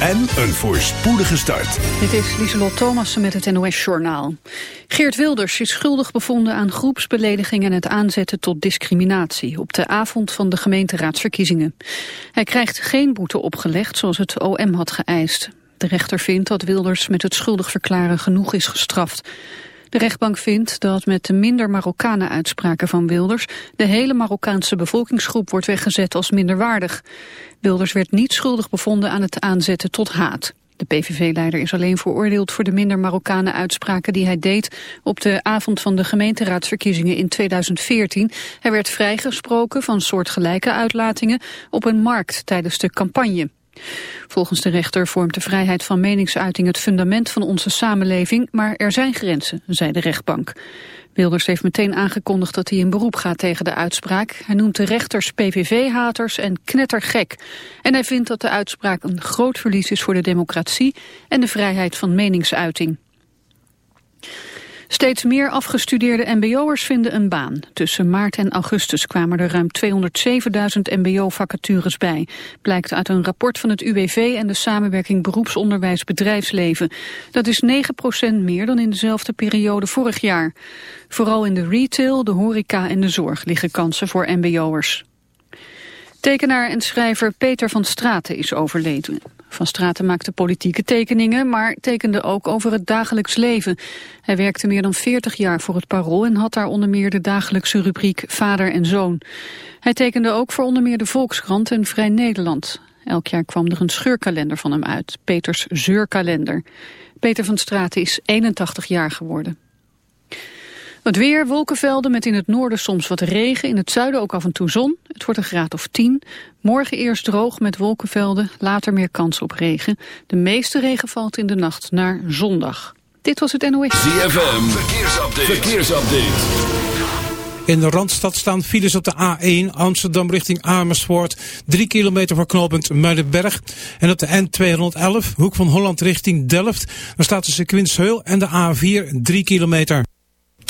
en een voorspoedige start. Dit is Lieselot Thomassen met het NOS-journaal. Geert Wilders is schuldig bevonden aan groepsbelediging en het aanzetten tot discriminatie op de avond van de gemeenteraadsverkiezingen. Hij krijgt geen boete opgelegd zoals het OM had geëist. De rechter vindt dat Wilders met het schuldig verklaren genoeg is gestraft. De rechtbank vindt dat met de minder Marokkanen-uitspraken van Wilders... de hele Marokkaanse bevolkingsgroep wordt weggezet als minderwaardig. Wilders werd niet schuldig bevonden aan het aanzetten tot haat. De PVV-leider is alleen veroordeeld voor de minder Marokkanen uitspraken die hij deed op de avond van de gemeenteraadsverkiezingen in 2014. Hij werd vrijgesproken van soortgelijke uitlatingen op een markt tijdens de campagne. Volgens de rechter vormt de vrijheid van meningsuiting het fundament van onze samenleving, maar er zijn grenzen, zei de rechtbank. Wilders heeft meteen aangekondigd dat hij in beroep gaat tegen de uitspraak. Hij noemt de rechters PVV-haters en knettergek. En hij vindt dat de uitspraak een groot verlies is voor de democratie en de vrijheid van meningsuiting. Steeds meer afgestudeerde mbo'ers vinden een baan. Tussen maart en augustus kwamen er ruim 207.000 mbo-vacatures bij. Blijkt uit een rapport van het UWV en de samenwerking beroepsonderwijs bedrijfsleven. Dat is 9% meer dan in dezelfde periode vorig jaar. Vooral in de retail, de horeca en de zorg liggen kansen voor mbo'ers. Tekenaar en schrijver Peter van Straten is overleden. Van Straten maakte politieke tekeningen, maar tekende ook over het dagelijks leven. Hij werkte meer dan 40 jaar voor het Parool en had daar onder meer de dagelijkse rubriek Vader en Zoon. Hij tekende ook voor onder meer de Volkskrant en Vrij Nederland. Elk jaar kwam er een scheurkalender van hem uit, Peters Zeurkalender. Peter van Straten is 81 jaar geworden. Het weer, wolkenvelden met in het noorden soms wat regen. In het zuiden ook af en toe zon. Het wordt een graad of 10. Morgen eerst droog met wolkenvelden. Later meer kans op regen. De meeste regen valt in de nacht naar zondag. Dit was het NOS. ZFM, verkeersupdate. verkeersupdate. In de Randstad staan files op de A1 Amsterdam richting Amersfoort. 3 kilometer voor knooppunt Muidenberg. En op de N211 Hoek van Holland richting Delft. Daar staat tussen Quintsheul en de A4 3 kilometer.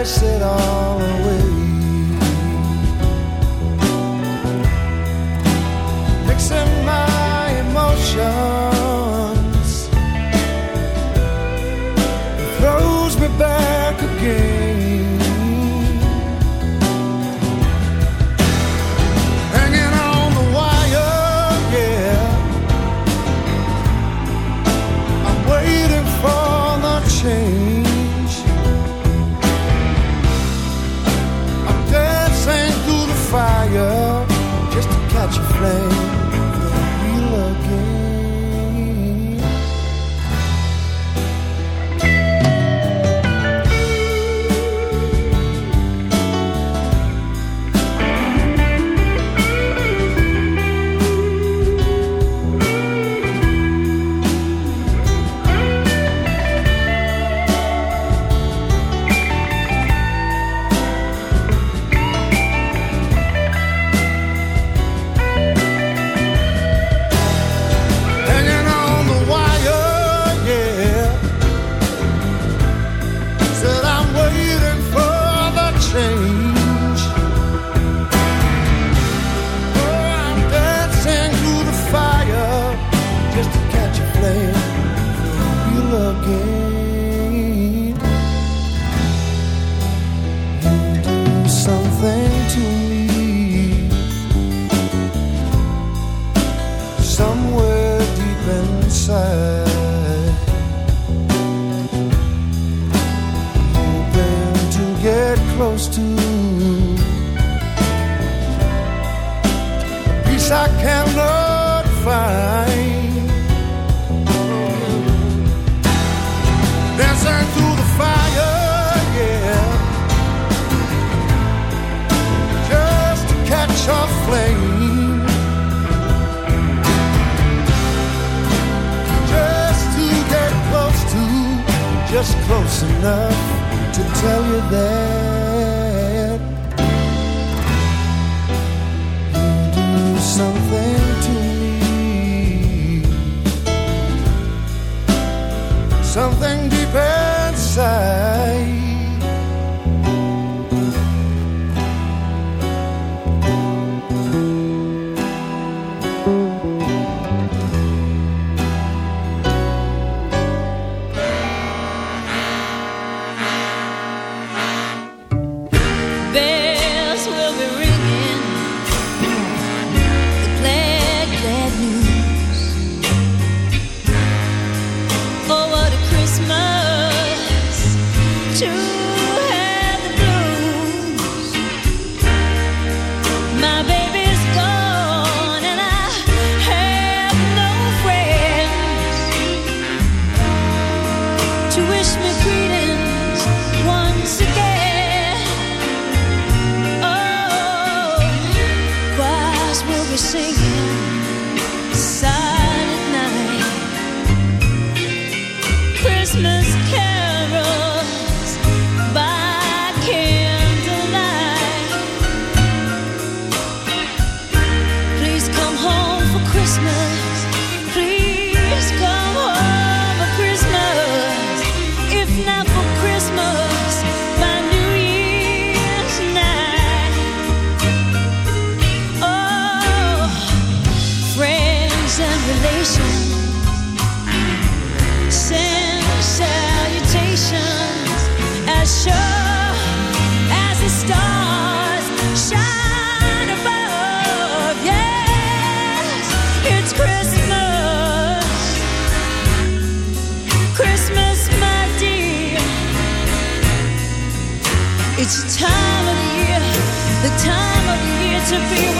blessed Christmas carol. To be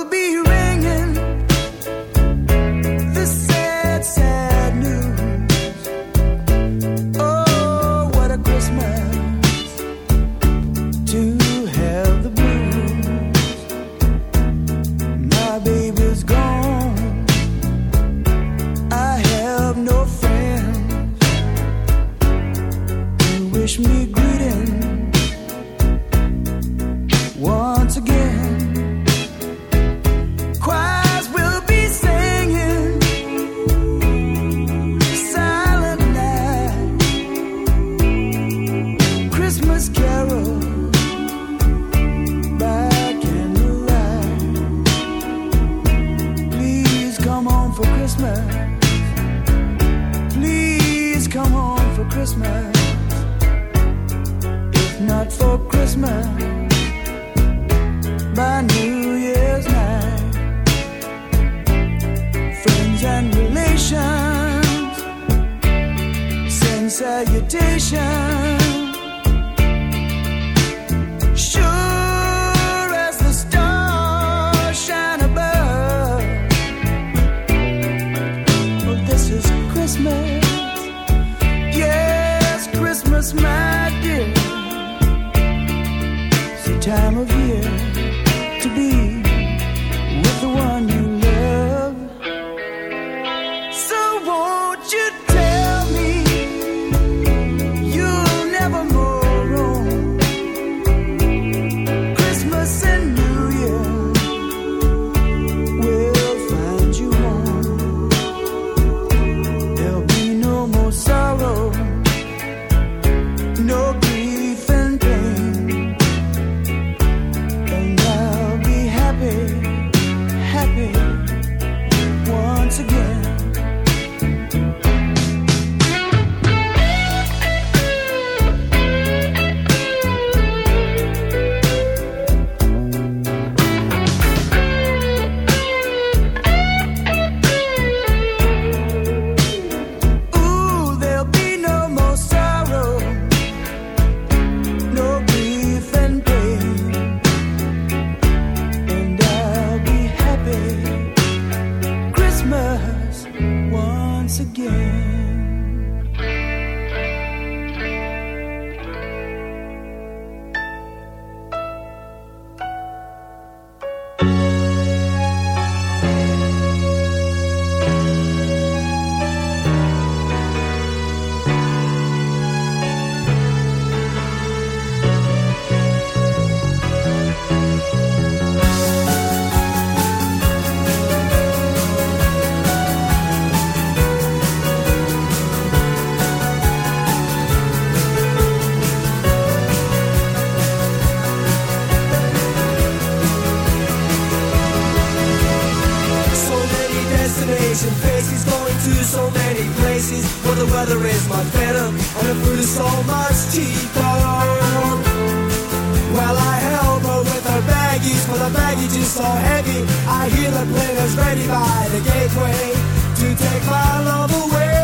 airplane is ready by the gateway to take my love away.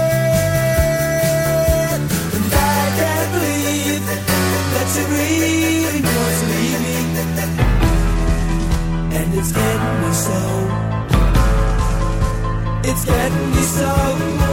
And I can't believe that she really was leaving, and it's getting me so. It's getting me so.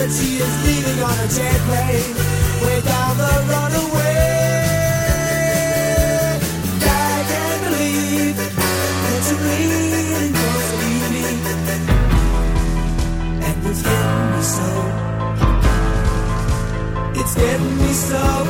that she is leaving on a jet plane way down the runaway. I can't believe that you're leaving, cause you leave me, and it's getting me so. It's getting me so.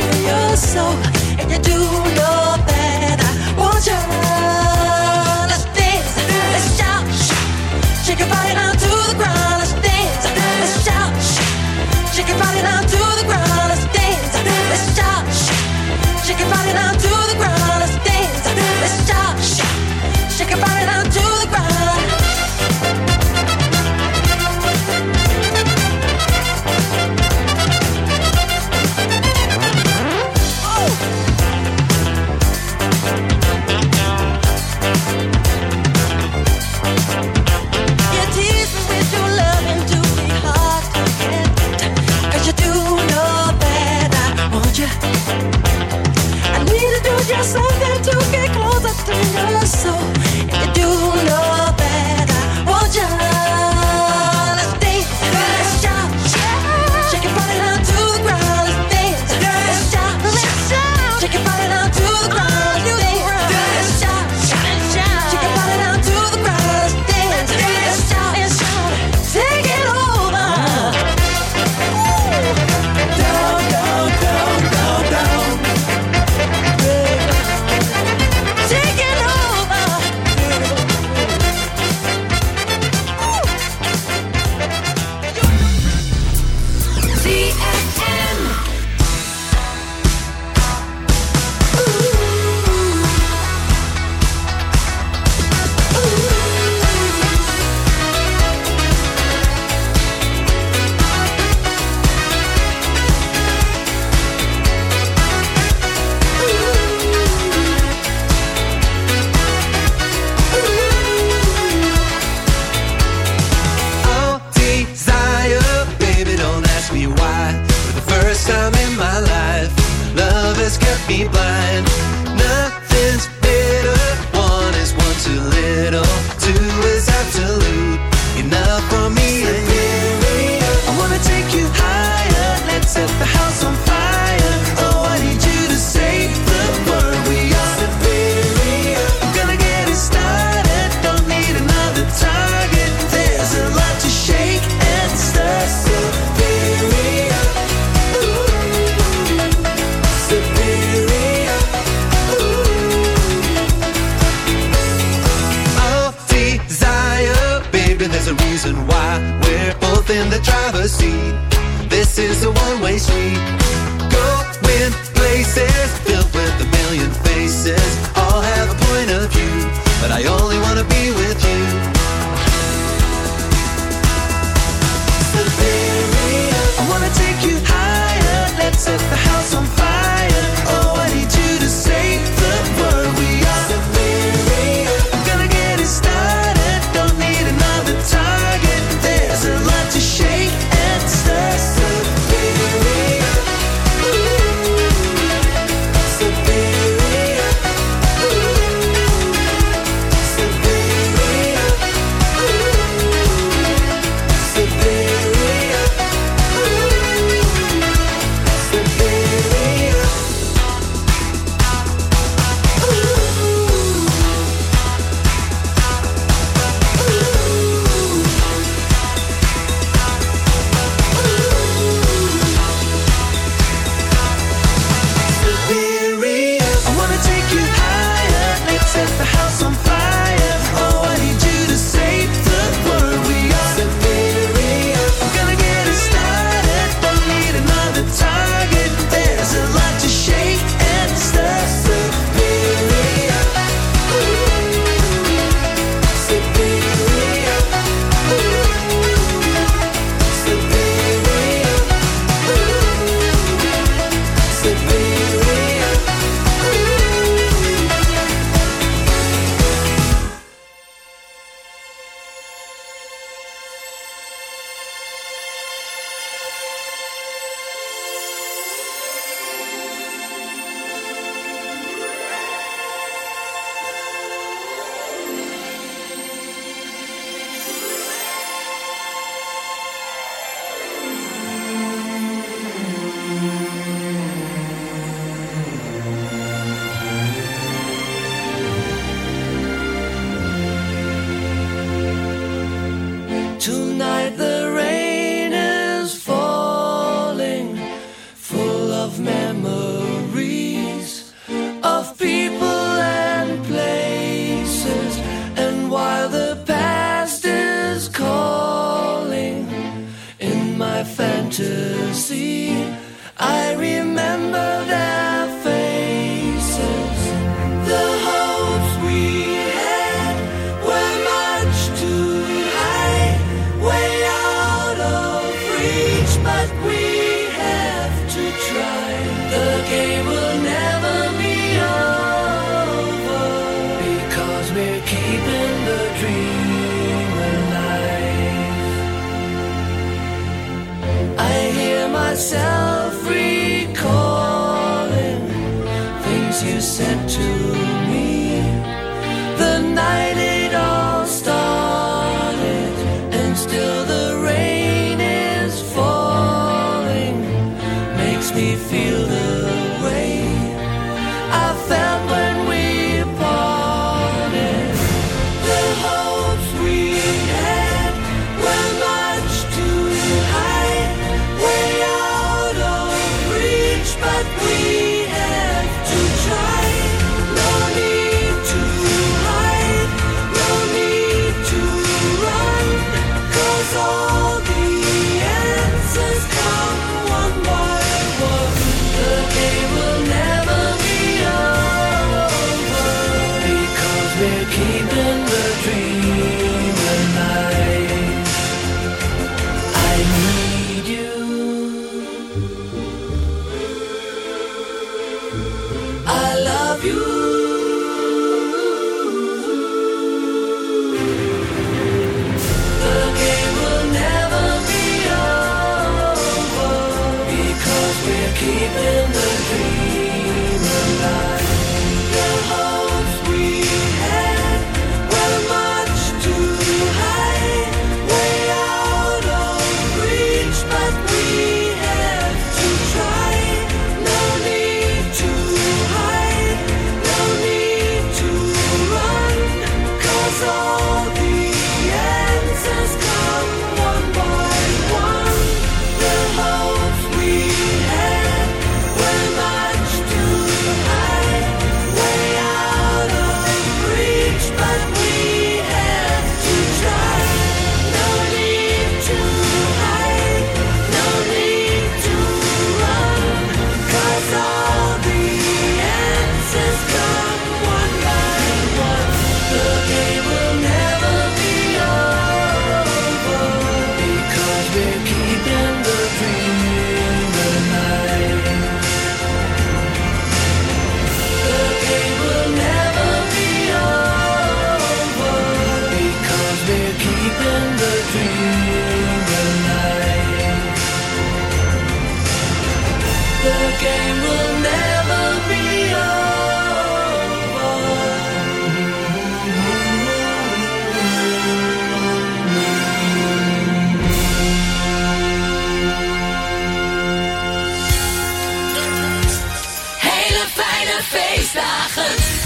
to your soul, and you do love.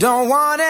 Don't want it.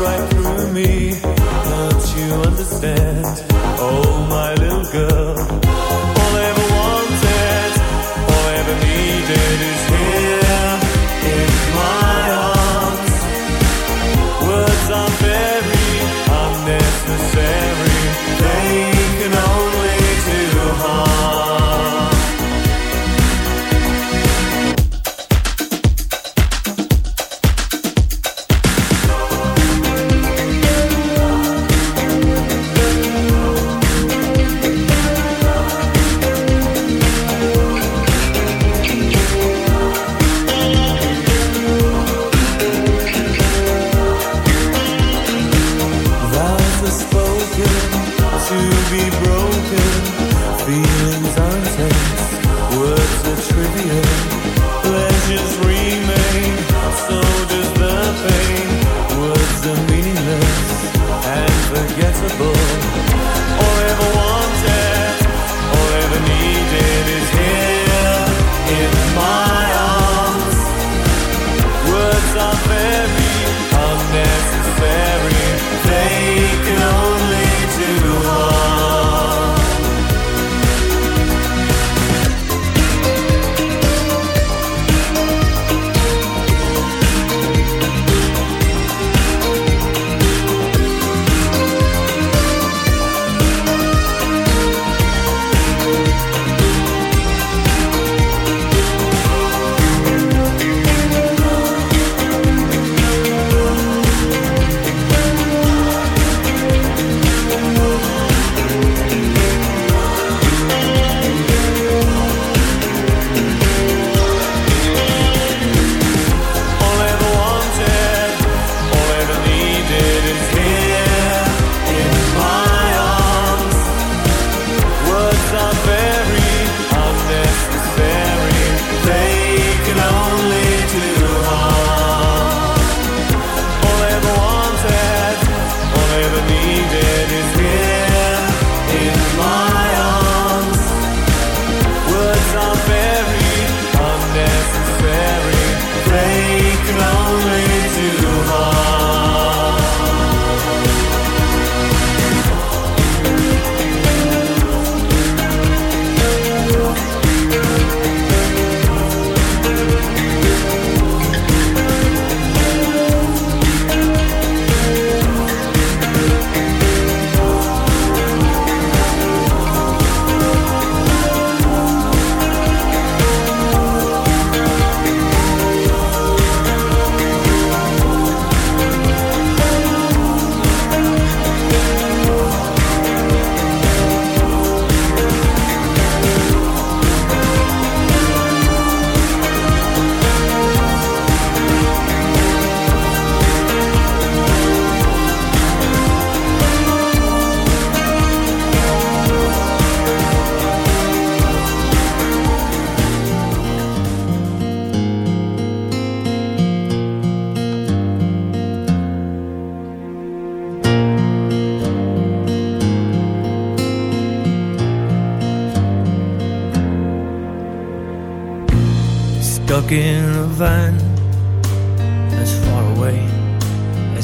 right through me. Don't you understand? Oh, my little girl.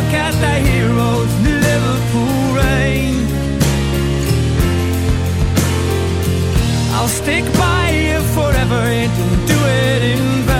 Look at the heroes Liverpool rain. I'll stick by you forever and do it in vain.